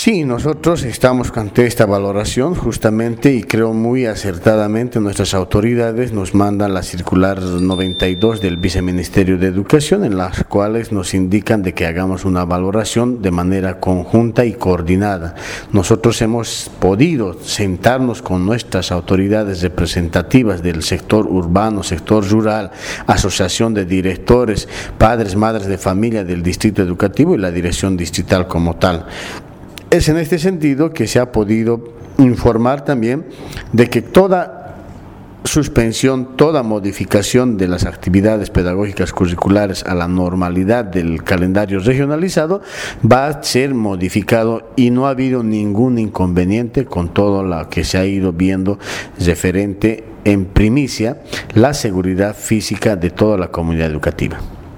Sí, nosotros estamos ante esta valoración justamente y creo muy acertadamente nuestras autoridades nos mandan la circular 92 del Viceministerio de Educación en las cuales nos indican de que hagamos una valoración de manera conjunta y coordinada. Nosotros hemos podido sentarnos con nuestras autoridades representativas del sector urbano, sector rural, asociación de directores, padres, madres de familia del distrito educativo y la dirección distrital como tal. Es en este sentido que se ha podido informar también de que toda suspensión, toda modificación de las actividades pedagógicas curriculares a la normalidad del calendario regionalizado va a ser modificado y no ha habido ningún inconveniente con todo lo que se ha ido viendo referente en primicia la seguridad física de toda la comunidad educativa.